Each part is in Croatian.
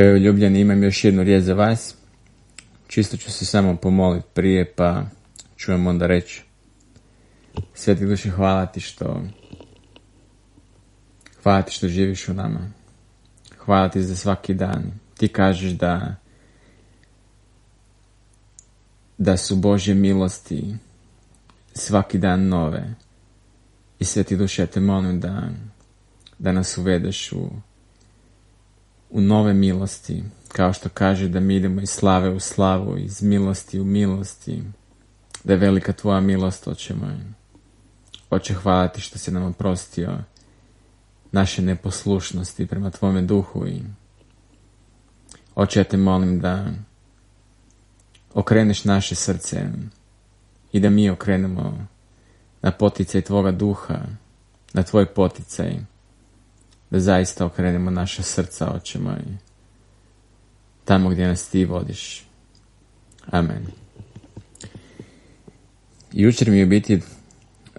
Evo ljubljeni, imam još jednu riječ za vas. Čisto ću se samo pomoliti prije, pa čujem onda reći. Sveti duše, hvala ti što hvala ti što živiš u nama. Hvala ti za svaki dan. Ti kažeš da da su Božje milosti svaki dan nove. I sveti duše, ja te molim da, da nas uvedeš u, u nove milosti, kao što kaže da mi idemo iz slave u slavu, iz milosti u milosti, da je velika tvoja milost, oče moj. Oče, hvala ti što si nam oprostio naše neposlušnosti prema tvome duhu i oče, ja te molim da okreneš naše srce i da mi okrenemo na poticaj tvoga duha, na tvoj poticaj, da zaista okrenemo naša srca, oče moj, tamo gdje nas ti vodiš. Amen. Jučer mi je biti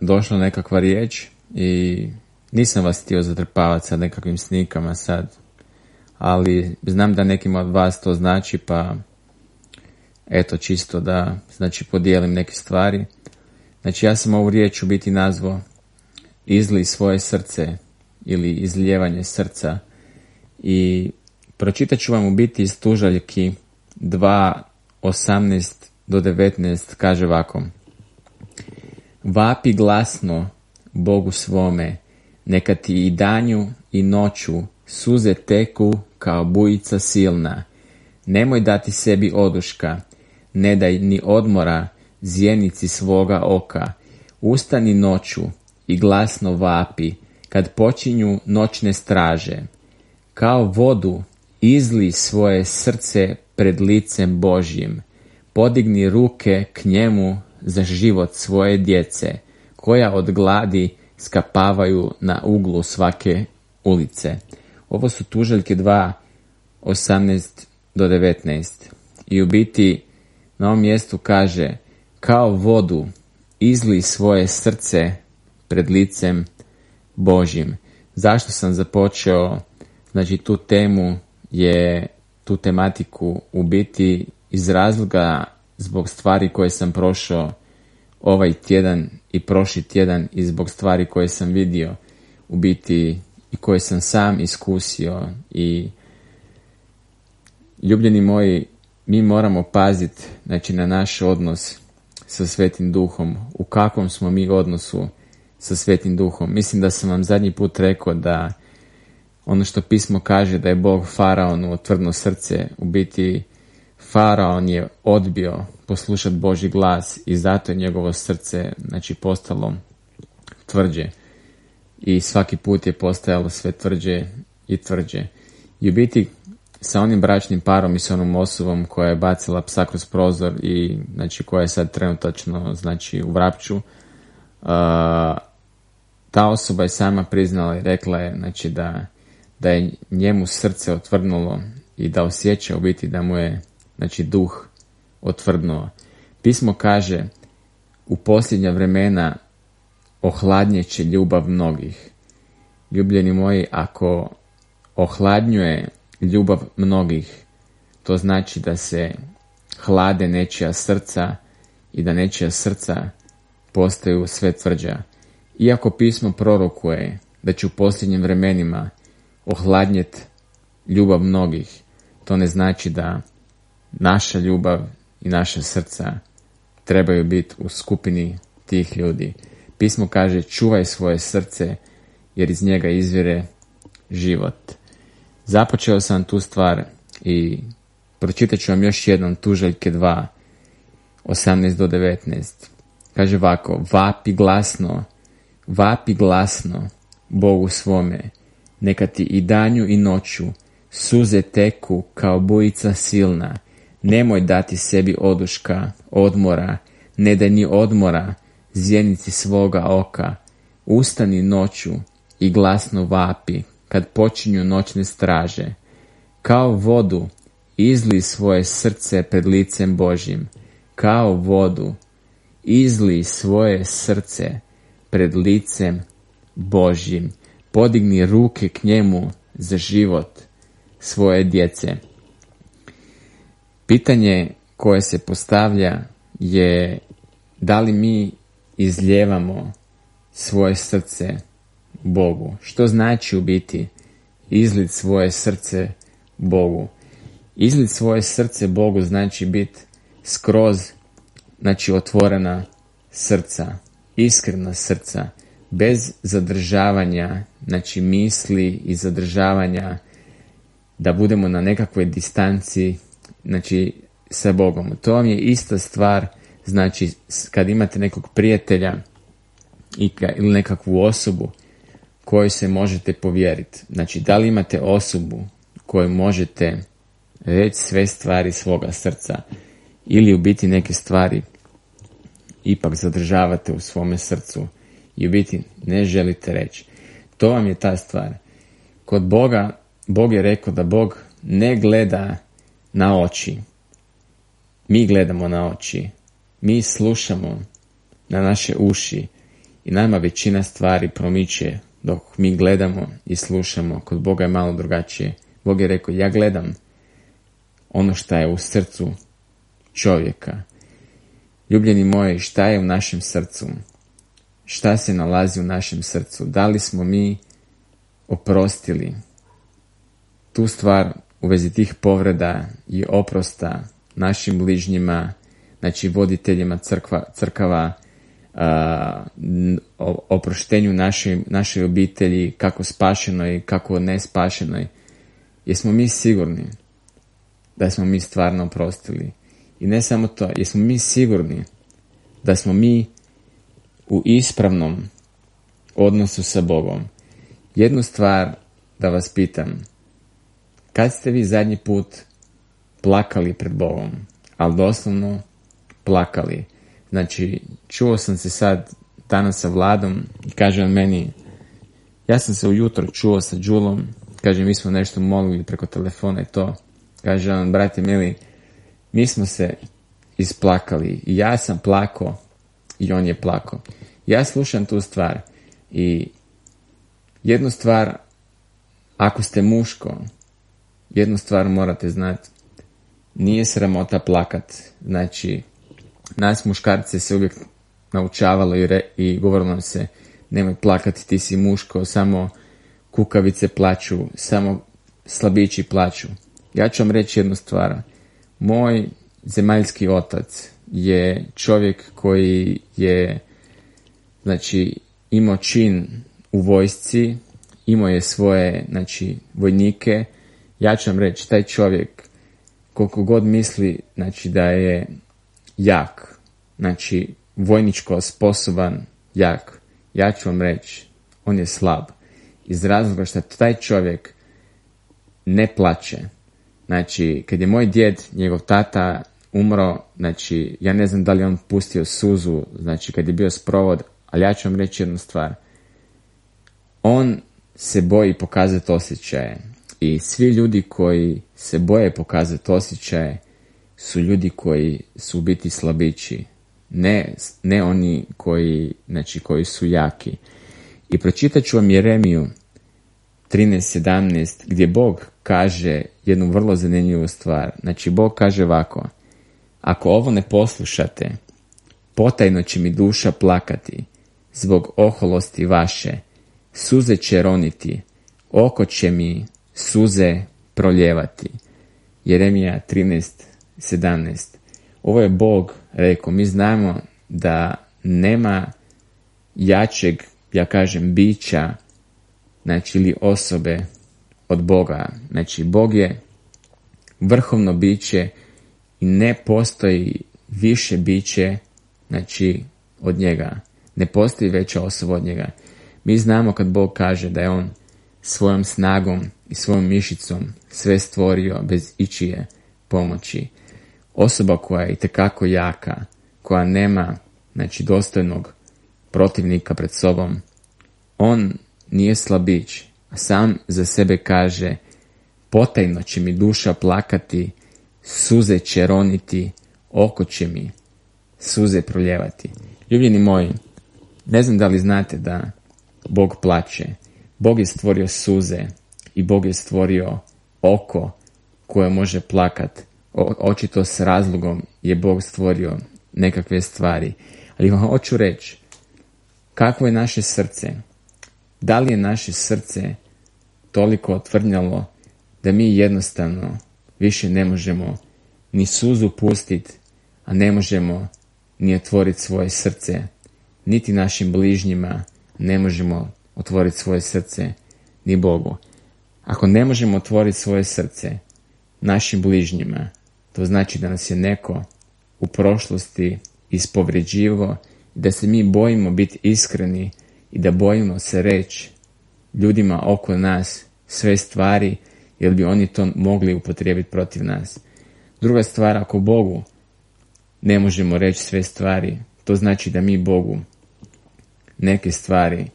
došla nekakva riječ i nisam vas htio zatrpavati sa nekakvim snikama sad, ali znam da nekima od vas to znači, pa eto čisto da znači podijelim neke stvari. Znači ja sam ovu riječ u biti nazvao izli svoje srce ili izlijevanje srca i pročitat ću vam u biti iz tužaljki 2.18 do 19 kaže ovako Vapi glasno Bogu svome, neka ti i danju i noću suze teku kao bujica silna. Nemoj dati sebi oduška, ne daj ni odmora zjenici svoga oka. Ustani noću i glasno vapi, kad počinju noćne straže. Kao vodu izli svoje srce pred licem Božjim. Podigni ruke k njemu za život svoje djece, koja od gladi skapavaju na uglu svake ulice. Ovo su tuželjke 2, 18 do 19. I u biti na ovom mjestu kaže kao vodu izli svoje srce pred licem Božjim. Zašto sam započeo znači tu temu je tu tematiku u biti iz razloga zbog stvari koje sam prošao ovaj tjedan i prošli tjedan i zbog stvari koje sam vidio u biti i koje sam sam iskusio i ljubljeni moji mi moramo paziti znači, na naš odnos sa Svetim Duhom, u kakvom smo mi odnosu sa Svetim Duhom. Mislim da sam vam zadnji put rekao da ono što pismo kaže da je Bog faraonu otvrdno srce, u biti faraon je odbio poslušati Boži glas i zato je njegovo srce znači postalo tvrđe i svaki put je postajalo sve tvrđe i tvrđe. I u biti sa onim bračnim parom i sa onom osobom koja je bacila psa kroz prozor i znači koja je sad trenutačno znači u vrapću uh, ta osoba je sama priznala i rekla je znači da, da je njemu srce otvrdnulo i da osjeća u biti da mu je znači duh otvrdnuo. Pismo kaže u posljednja vremena ohladnjeće ljubav mnogih. Ljubljeni moji, ako ohladnjuje ljubav mnogih. To znači da se hlade nečija srca i da nečija srca postaju sve tvrđa. Iako pismo prorokuje da će u posljednjim vremenima ohladnjet ljubav mnogih, to ne znači da naša ljubav i naša srca trebaju biti u skupini tih ljudi. Pismo kaže čuvaj svoje srce jer iz njega izvire život. Započeo sam tu stvar i pročitat ću vam još jednom tuželjke 2, 18 do 19. Kaže ovako, vapi glasno, vapi glasno Bogu svome, neka ti i danju i noću suze teku kao bujica silna, nemoj dati sebi oduška, odmora, ne daj ni odmora zjenici svoga oka, ustani noću i glasno vapi kad počinju noćne straže. Kao vodu izli svoje srce pred licem Božjim. Kao vodu izli svoje srce pred licem Božjim. Podigni ruke k njemu za život svoje djece. Pitanje koje se postavlja je da li mi izljevamo svoje srce Bogu. Što znači u biti izlit svoje srce Bogu? Izlit svoje srce Bogu znači biti skroz, znači otvorena srca, iskrena srca, bez zadržavanja, znači misli i zadržavanja da budemo na nekakvoj distanci, znači sa Bogom. To vam je ista stvar, znači kad imate nekog prijatelja ili nekakvu osobu kojoj se možete povjeriti. Znači, da li imate osobu koju možete reći sve stvari svoga srca ili u biti neke stvari ipak zadržavate u svome srcu i u biti ne želite reći. To vam je ta stvar. Kod Boga, Bog je rekao da Bog ne gleda na oči. Mi gledamo na oči. Mi slušamo na naše uši i nama većina stvari promiče dok mi gledamo i slušamo. Kod Boga je malo drugačije. Bog je rekao, ja gledam ono što je u srcu čovjeka. Ljubljeni moji, šta je u našem srcu? Šta se nalazi u našem srcu? Da li smo mi oprostili tu stvar u vezi tih povreda i oprosta našim bližnjima, znači voditeljima crkva, crkava, o oproštenju našoj, našoj obitelji, kako spašenoj, kako ne spašenoj. Jesmo mi sigurni da smo mi stvarno oprostili? I ne samo to, jesmo mi sigurni da smo mi u ispravnom odnosu sa Bogom. Jednu stvar da vas pitam. Kad ste vi zadnji put plakali pred Bogom? Ali doslovno plakali. Znači, čuo sam se sad danas sa Vladom i kaže on meni, ja sam se ujutro čuo sa Đulom, kaže mi smo nešto molili preko telefona i to. Kaže on, brate mili, mi smo se isplakali i ja sam plako i on je plako. Ja slušam tu stvar i jednu stvar, ako ste muško, jednu stvar morate znati, nije sramota plakat. Znači, nas muškarce se uvijek naučavalo i, re, i govorilo nam se nemoj plakati, ti si muško, samo kukavice plaću, samo slabići plaću. Ja ću vam reći jednu stvar. Moj zemaljski otac je čovjek koji je znači imao čin u vojsci, imao je svoje znači vojnike. Ja ću vam reći, taj čovjek koliko god misli znači da je jak, znači vojničko sposoban, jak, ja ću vam reći, on je slab. Iz razloga što taj čovjek ne plaće. Znači, kad je moj djed, njegov tata umro, znači, ja ne znam da li on pustio suzu, znači, kad je bio sprovod, ali ja ću vam reći jednu stvar. On se boji pokazati osjećaje. I svi ljudi koji se boje pokazati osjećaje, su ljudi koji su u biti slabići, ne, ne oni koji, znači, koji su jaki. I pročitat ću vam Jeremiju 13.17 gdje Bog kaže jednu vrlo zanimljivu stvar. Znači Bog kaže ovako, ako ovo ne poslušate, potajno će mi duša plakati zbog oholosti vaše, suze će roniti, oko će mi suze proljevati. Jeremija 13, 17. Ovo je Bog rekao, mi znamo da nema jačeg, ja kažem, bića, znači ili osobe od Boga. Znači, Bog je vrhovno biće i ne postoji više biće, znači, od njega. Ne postoji veća osoba od njega. Mi znamo kad Bog kaže da je On svojom snagom i svojom mišicom sve stvorio bez ičije pomoći osoba koja je itekako jaka, koja nema znači dostojnog protivnika pred sobom, on nije slabić, a sam za sebe kaže potajno će mi duša plakati, suze će roniti, oko će mi suze proljevati. Ljubljeni moji, ne znam da li znate da Bog plaće. Bog je stvorio suze i Bog je stvorio oko koje može plakat očito s razlogom je Bog stvorio nekakve stvari. Ali vam hoću reći, kakvo je naše srce? Da li je naše srce toliko otvrnjalo da mi jednostavno više ne možemo ni suzu pustiti, a ne možemo ni otvoriti svoje srce, niti našim bližnjima ne možemo otvoriti svoje srce, ni Bogu. Ako ne možemo otvoriti svoje srce našim bližnjima, to znači da nas je neko u prošlosti ispovređivo da se mi bojimo biti iskreni i da bojimo se reći ljudima oko nas sve stvari jer bi oni to mogli upotrijebiti protiv nas. Druga stvar, ako Bogu ne možemo reći sve stvari, to znači da mi Bogu neke stvari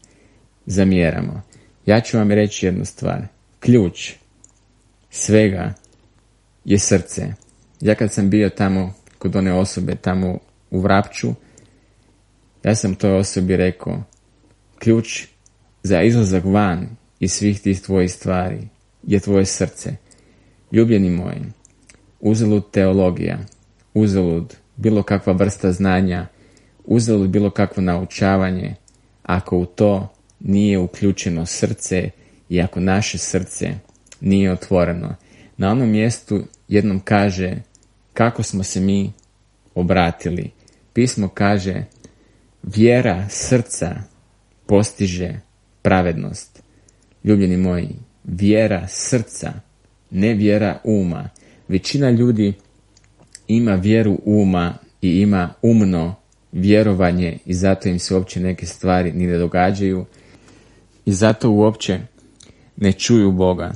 zamjeramo. Ja ću vam reći jednu stvar. Ključ svega je srce. Ja kad sam bio tamo kod one osobe tamo u Vrapću, ja sam toj osobi rekao, ključ za izlazak van iz svih tih tvojih stvari je tvoje srce. Ljubljeni moji, uzalud teologija, uzalud bilo kakva vrsta znanja, uzalud bilo kakvo naučavanje, ako u to nije uključeno srce i ako naše srce nije otvoreno. Na onom mjestu jednom kaže kako smo se mi obratili. Pismo kaže vjera srca postiže pravednost. Ljubljeni moji, vjera srca, ne vjera uma. Većina ljudi ima vjeru uma i ima umno vjerovanje i zato im se uopće neke stvari ni ne događaju i zato uopće ne čuju Boga.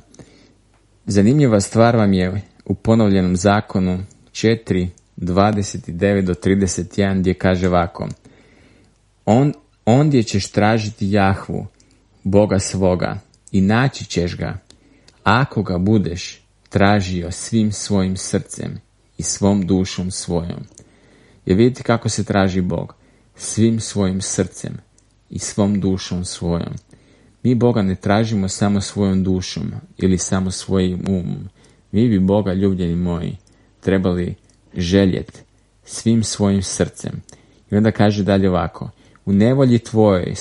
Zanimljiva stvar vam je u ponovljenom zakonu 4, 29 do 31 gdje kaže ovako On, ondje ćeš tražiti Jahvu, Boga svoga, i naći ćeš ga, ako ga budeš tražio svim svojim srcem i svom dušom svojom. Jer vidite kako se traži Bog, svim svojim srcem i svom dušom svojom. Mi Boga ne tražimo samo svojom dušom ili samo svojim umom. Mi bi Boga, ljubljeni moji, trebali željet svim svojim srcem. I onda kaže dalje ovako, u nevolji tvojoj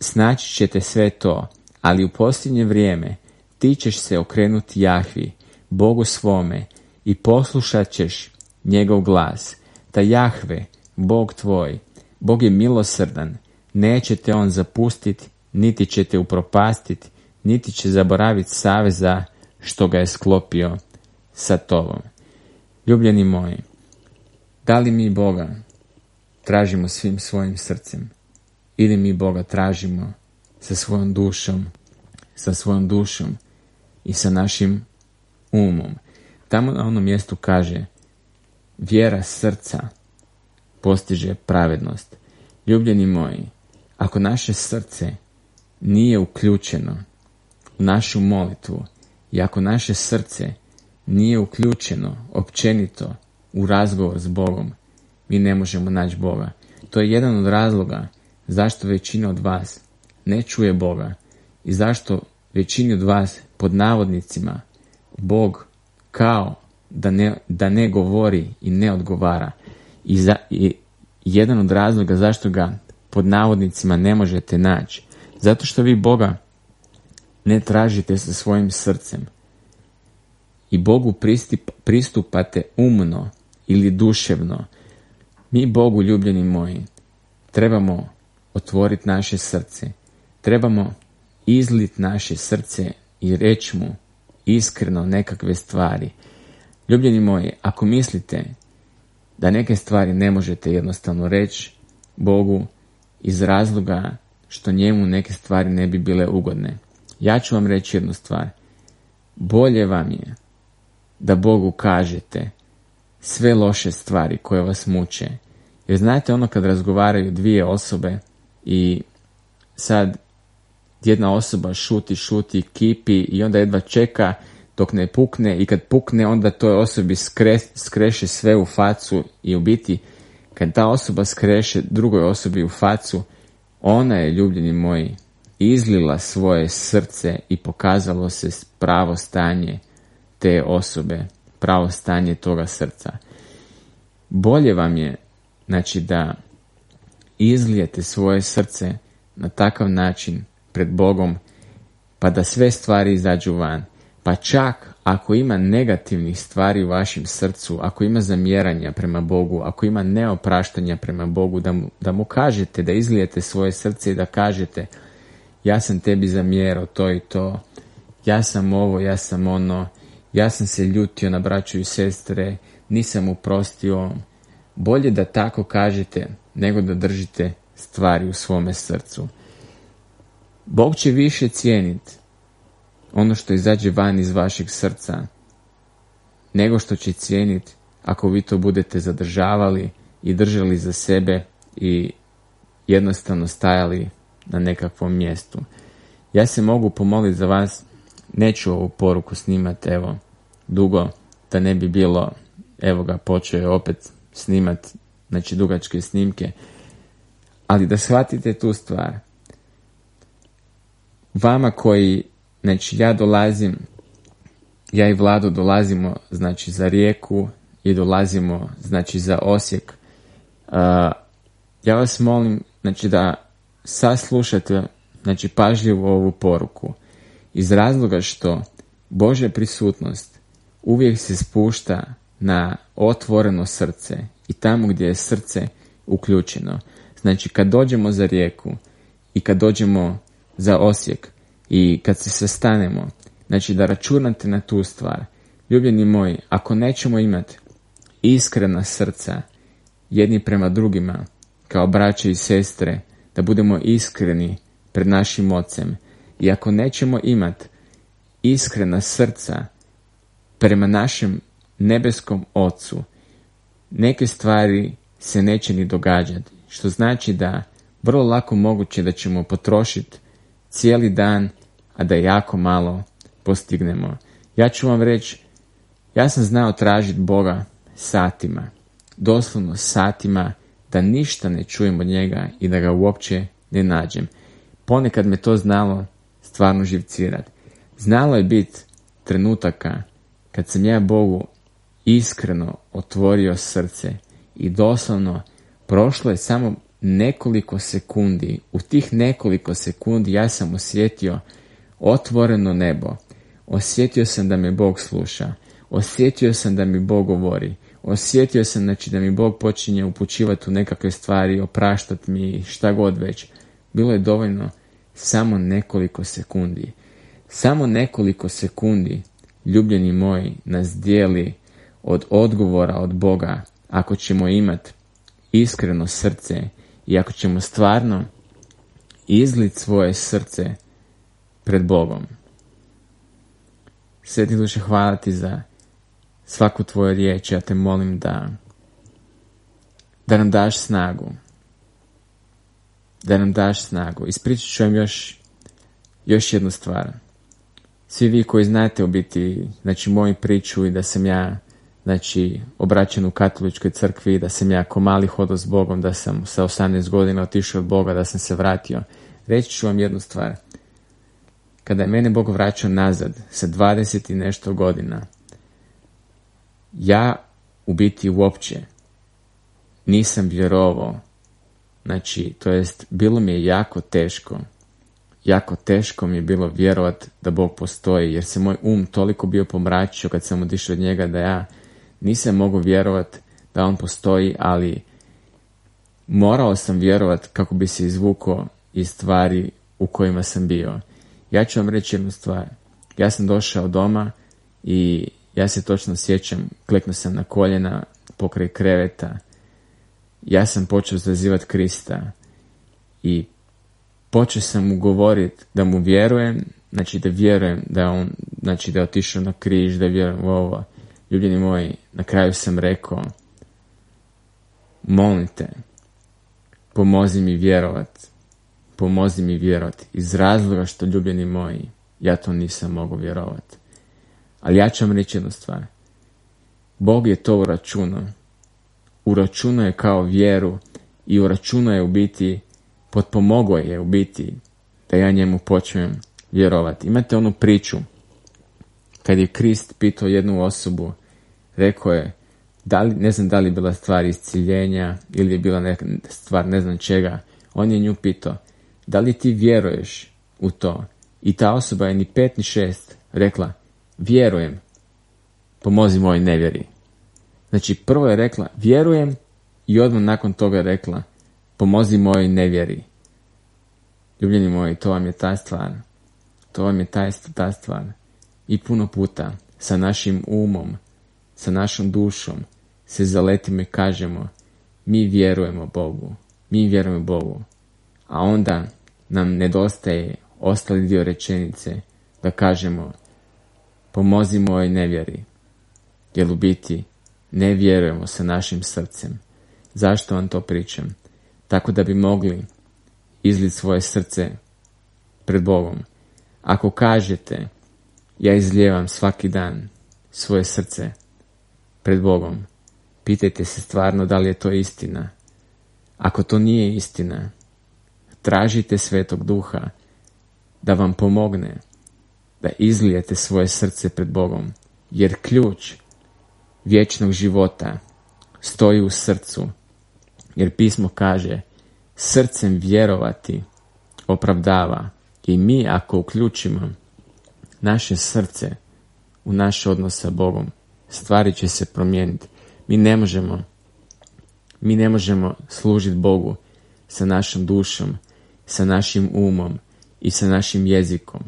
snaći ćete sve to, ali u posljednje vrijeme ti ćeš se okrenuti Jahvi, Bogu svome, i poslušat ćeš njegov glas. Ta Jahve, Bog tvoj, Bog je milosrdan, neće te on zapustiti, niti će te upropastiti, niti će zaboraviti saveza što ga je sklopio sa tobom. Ljubljeni moji, da li mi Boga tražimo svim svojim srcem ili mi Boga tražimo sa svojom dušom, sa svojom dušom i sa našim umom. Tamo na onom mjestu kaže vjera srca postiže pravednost. Ljubljeni moji, ako naše srce nije uključeno u našu molitvu i ako naše srce nije uključeno općenito u razgovor s Bogom, mi ne možemo naći Boga. To je jedan od razloga zašto većina od vas ne čuje Boga i zašto većini od vas pod navodnicima Bog kao da ne, da ne govori i ne odgovara. I, za, I jedan od razloga zašto ga pod navodnicima ne možete naći. Zato što vi Boga ne tražite sa svojim srcem. I Bogu pristup, pristupate umno ili duševno. Mi Bogu, ljubljeni moji, trebamo otvoriti naše srce. Trebamo izlit naše srce i reći mu iskreno nekakve stvari. Ljubljeni moji, ako mislite da neke stvari ne možete jednostavno reći Bogu iz razloga što njemu neke stvari ne bi bile ugodne. Ja ću vam reći jednu stvar. Bolje vam je da Bogu kažete sve loše stvari koje vas muče. Jer znate ono kad razgovaraju dvije osobe i sad jedna osoba šuti, šuti, kipi i onda jedva čeka dok ne pukne i kad pukne onda toj osobi skre, skreše sve u facu i u biti kad ta osoba skreše drugoj osobi u facu ona je, ljubljeni moji, izlila svoje srce i pokazalo se pravo stanje te osobe pravo stanje toga srca. Bolje vam je, znači, da izlijete svoje srce na takav način pred Bogom, pa da sve stvari izađu van. Pa čak ako ima negativnih stvari u vašem srcu, ako ima zamjeranja prema Bogu, ako ima neopraštanja prema Bogu, da mu, da mu kažete, da izlijete svoje srce i da kažete ja sam tebi zamjerao to i to, ja sam ovo, ja sam ono, ja sam se ljutio na braću i sestre, nisam uprostio. Bolje da tako kažete nego da držite stvari u svome srcu. Bog će više cijeniti ono što izađe van iz vašeg srca, nego što će cijeniti ako vi to budete zadržavali i držali za sebe i jednostavno stajali na nekakvom mjestu. Ja se mogu pomoliti za vas, neću ovu poruku snimati, evo, dugo, da ne bi bilo, evo ga, počeo je opet snimat, znači dugačke snimke, ali da shvatite tu stvar. Vama koji Znači ja dolazim, ja i Vlado dolazimo znači za rijeku i dolazimo znači za Osijek. Uh, ja vas molim znači da saslušate znači pažljivo ovu poruku iz razloga što Božja prisutnost uvijek se spušta na otvoreno srce i tamo gdje je srce uključeno. Znači kad dođemo za rijeku i kad dođemo za Osijek, i kad se sastanemo, znači da računate na tu stvar. Ljubljeni moji, ako nećemo imati iskrena srca jedni prema drugima, kao braće i sestre, da budemo iskreni pred našim ocem i ako nećemo imati iskrena srca prema našem nebeskom ocu, neke stvari se neće ni događati, što znači da vrlo lako moguće da ćemo potrošiti cijeli dan, a da jako malo postignemo. Ja ću vam reći, ja sam znao tražiti Boga satima, doslovno satima, da ništa ne čujem od njega i da ga uopće ne nađem. Ponekad me to znalo stvarno živcirati. Znalo je biti trenutaka kad sam ja Bogu iskreno otvorio srce i doslovno prošlo je samo nekoliko sekundi, u tih nekoliko sekundi ja sam osjetio otvoreno nebo. Osjetio sam da me Bog sluša. Osjetio sam da mi Bog govori. Osjetio sam znači, da mi Bog počinje upućivati u nekakve stvari, opraštati mi, šta god već. Bilo je dovoljno samo nekoliko sekundi. Samo nekoliko sekundi, ljubljeni moji, nas dijeli od odgovora od Boga ako ćemo imati iskreno srce i ako ćemo stvarno izlit svoje srce pred Bogom. Sveti duše, hvala ti za svaku tvoju riječ. Ja te molim da da nam daš snagu. Da nam daš snagu. Ispričat ću vam još, još jednu stvar. Svi vi koji znate u biti, znači moju priču i da sam ja znači obraćen u katoličkoj crkvi, da sam ja ko mali hodao s Bogom, da sam sa 18 godina otišao od Boga, da sam se vratio. Reći ću vam jednu stvar. Kada je mene Bog vraćao nazad sa 20 i nešto godina, ja u biti uopće nisam vjerovao. Znači, to jest, bilo mi je jako teško. Jako teško mi je bilo vjerovat da Bog postoji, jer se moj um toliko bio pomračio kad sam otišao od njega da ja nisam mogao vjerovat da on postoji, ali morao sam vjerovat kako bi se izvukao iz stvari u kojima sam bio. Ja ću vam reći jednu stvar. Ja sam došao doma i ja se točno sjećam, kliknuo sam na koljena pokraj kreveta. Ja sam počeo zazivati Krista i počeo sam mu govoriti da mu vjerujem, znači da vjerujem da on, znači da je otišao na križ, da vjerujem u ovo. Ljubljeni moji, na kraju sam rekao, molim te, pomozi mi vjerovat pomozi mi vjerovati. Iz razloga što ljubljeni moji, ja to nisam mogao vjerovati. Ali ja ću vam reći jednu stvar. Bog je to uračunao. Uračunao je kao vjeru i uračunao je u biti, potpomogao je u biti da ja njemu počnem vjerovati. Imate onu priču kad je Krist pitao jednu osobu rekao je, da li, ne znam da li je bila stvar isciljenja ili je bila neka stvar ne znam čega, on je nju pitao, da li ti vjeruješ u to? I ta osoba je ni pet ni šest rekla, vjerujem, pomozi moj nevjeri. Znači, prvo je rekla, vjerujem i odmah nakon toga je rekla, pomozi moj nevjeri. Ljubljeni moji, to vam je ta stvar. To vam je ta, ta stvar. I puno puta sa našim umom, sa našom dušom se zaletimo i kažemo mi vjerujemo Bogu, mi vjerujemo Bogu. A onda nam nedostaje ostali dio rečenice da kažemo pomozi mojoj nevjeri. Jer u biti ne vjerujemo sa našim srcem. Zašto vam to pričam? Tako da bi mogli izliti svoje srce pred Bogom. Ako kažete ja izlijevam svaki dan svoje srce pred Bogom, pitajte se stvarno da li je to istina. Ako to nije istina, tražite svetog duha da vam pomogne da izlijete svoje srce pred Bogom, jer ključ vječnog života stoji u srcu, jer pismo kaže srcem vjerovati opravdava i mi ako uključimo naše srce u naš odnos sa Bogom, stvari će se promijeniti. Mi ne možemo mi ne možemo služiti Bogu sa našom dušom, sa našim umom i sa našim jezikom.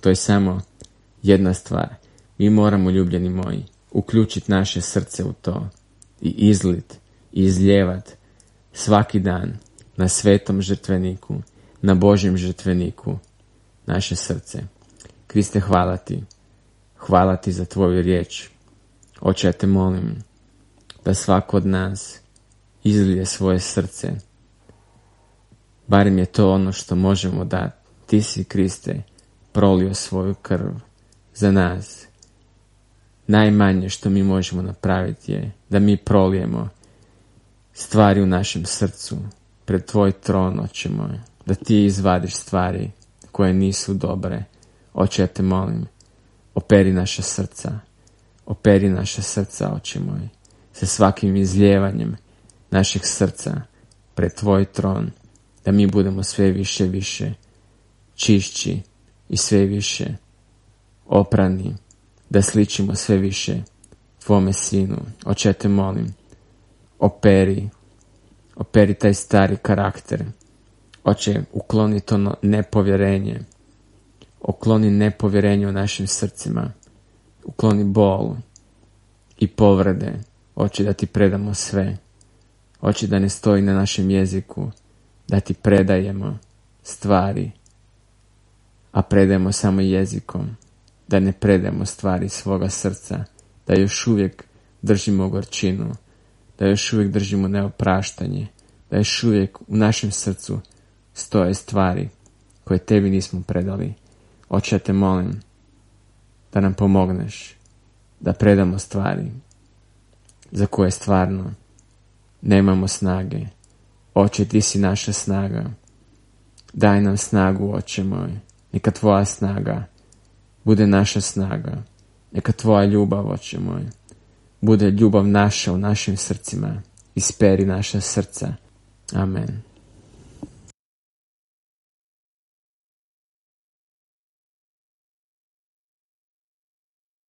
To je samo jedna stvar. Mi moramo, ljubljeni moji, uključiti naše srce u to i izlit i izljevat svaki dan na svetom žrtveniku, na Božjem žrtveniku naše srce. Kriste, hvala ti. Hvala ti za tvoju riječ. Oče, ja te molim da svako od nas izlije svoje srce. Barem je to ono što možemo dati. Ti si, Kriste, prolio svoju krv za nas. Najmanje što mi možemo napraviti je da mi prolijemo stvari u našem srcu pred tvoj tron, oče moj, da ti izvadiš stvari koje nisu dobre. Oče, te molim, operi naša srca, operi naša srca, oče moj, sa svakim izljevanjem našeg srca pred tvoj tron, da mi budemo sve više više čišći i sve više oprani, da sličimo sve više tvome sinu. Oče, te molim, operi, operi taj stari karakter. Oče, ukloni to nepovjerenje. Ukloni nepovjerenje u našim srcima. Ukloni bol i povrede. Oče, da ti predamo sve. Oče, da ne stoji na našem jeziku. Da ti predajemo stvari. A predajemo samo jezikom. Da ne predajemo stvari svoga srca. Da još uvijek držimo gorčinu da još uvijek držimo neopraštanje, da još uvijek u našem srcu stoje stvari koje tebi nismo predali. Oče, te molim da nam pomogneš da predamo stvari za koje stvarno nemamo snage. Oče, ti si naša snaga. Daj nam snagu, oče moj. Neka tvoja snaga bude naša snaga. Neka tvoja ljubav, oče moj bude ljubav naša u našim srcima. Isperi naša srca. Amen.